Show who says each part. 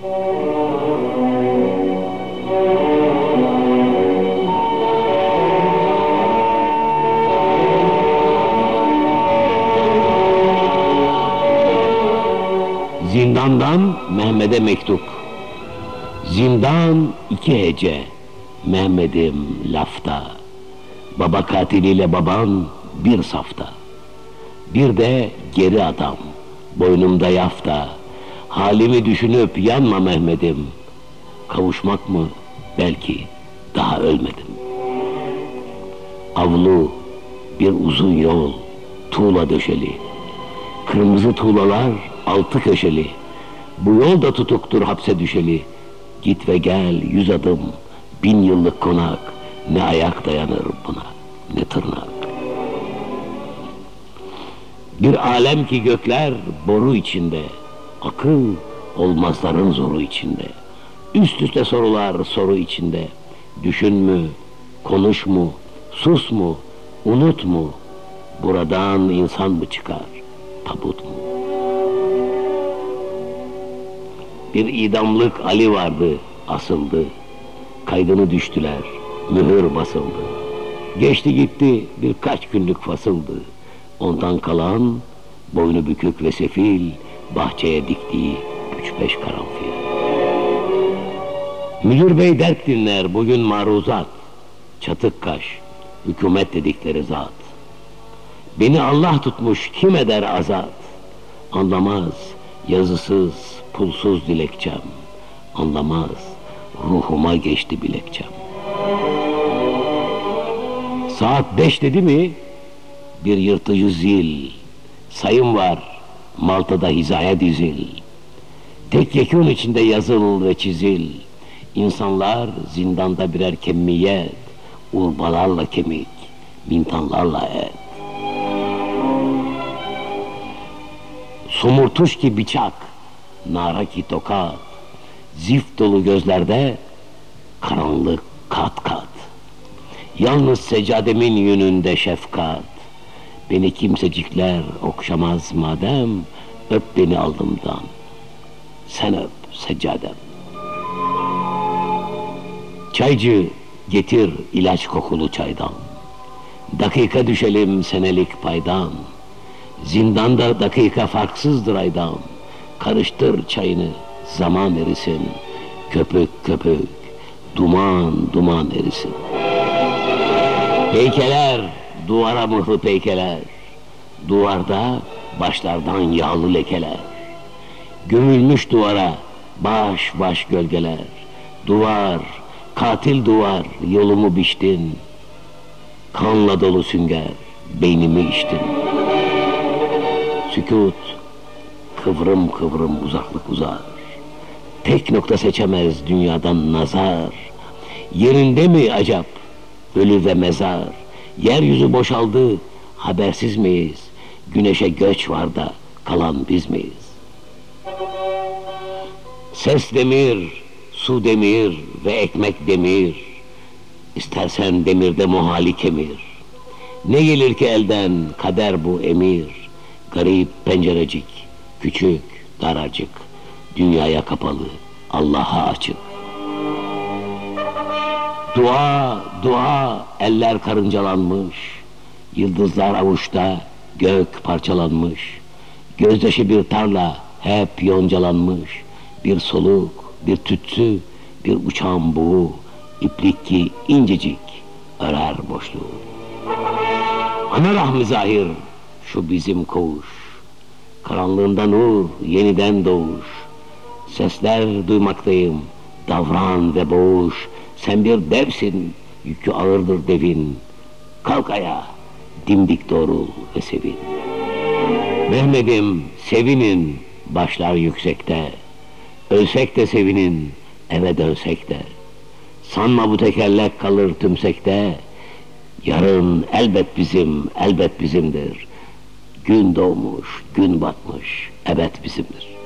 Speaker 1: Zindandan Mehmet'e mektup. Zindan iki hece. Mehmet'im lafta. Baba katiliyle baban bir safta. Bir de geri adam. Boynumda yafta. Halimi düşünüp yanma Mehmet'im. Kavuşmak mı? Belki daha ölmedim. Avlu bir uzun yol, tuğla döşeli. Kırmızı tuğlalar altı köşeli. Bu yol da tutuktur hapse düşeli. Git ve gel yüz adım, bin yıllık konak. Ne ayak dayanır buna, ne tırnak. Bir alem ki gökler boru içinde, akıl olmazların zoru içinde. Üst üste sorular soru içinde. Düşün mü, konuş mu, sus mu, unut mu? Buradan insan mı çıkar, tabut mu? Bir idamlık Ali vardı, asıldı. Kaydını düştüler, mühür basıldı. Geçti gitti birkaç günlük fasıldı. Ondan kalan boynu bükük ve sefil bahçeye diktiği üç beş karanfil. Müdür bey dert dinler bugün maruzat. Çatık kaş, hükümet dedikleri zat. Beni Allah tutmuş kim eder azat? Anlamaz yazısız, pulsuz dilekçem. Anlamaz ruhuma geçti bilekçem. Saat beş dedi mi bir yırtıcı zil. Sayım var Malta'da hizaya dizil. Tek yekun içinde yazıl ve çizil. İnsanlar zindanda birer kemiyet, urbalarla kemik, mintanlarla et. Somurtuş ki bıçak, nara ki tokat, zift dolu gözlerde karanlık kat kat. Yalnız seccademin yönünde şefkat. Beni kimsecikler okşamaz madem, öp beni alnımdan. Sen öp seccadem. Çaycı getir ilaç kokulu çaydan. Dakika düşelim senelik paydan. Zindanda dakika farksızdır aydan. Karıştır çayını, zaman erisin. Köpük köpük, duman duman erisin. Heykeler, duvara mıhlı heykeler. Duvarda başlardan yağlı lekeler. Gömülmüş duvara baş baş gölgeler. Duvar, katil duvar, yolumu biçtin. Kanla dolu sünger, beynimi içtin. Sükut, kıvrım kıvrım uzaklık uzar. Tek nokta seçemez dünyadan nazar. Yerinde mi acap, ölü ve mezar? Yeryüzü boşaldı, habersiz miyiz? Güneşe göç var da kalan biz miyiz? Ses demir, su demir ve ekmek demir. İstersen demirde muhali kemir. Ne gelir ki elden kader bu emir. Garip pencerecik, küçük, daracık. Dünyaya kapalı, Allah'a açık. Dua, dua, eller karıncalanmış. Yıldızlar avuçta, gök parçalanmış. Gözyaşı bir tarla, hep yoncalanmış. Bir soluk, bir tütsü, bir uçan buğu. İplik ki incecik, örer boşluğu. Ana rahmi zahir, şu bizim koğuş. Karanlığında nur, yeniden doğuş. Sesler duymaktayım, davran ve boğuş. Sen bir devsin, yükü ağırdır devin. Kalk ayağa, dimdik doğrul ve sevin. Mehmet'im, sevinin, başlar yüksekte. Ölsek de sevinin, eve dönsek de. Sanma bu tekerlek kalır tümsekte. Yarın elbet bizim, elbet bizimdir. Gün doğmuş, gün batmış, ebed bizimdir.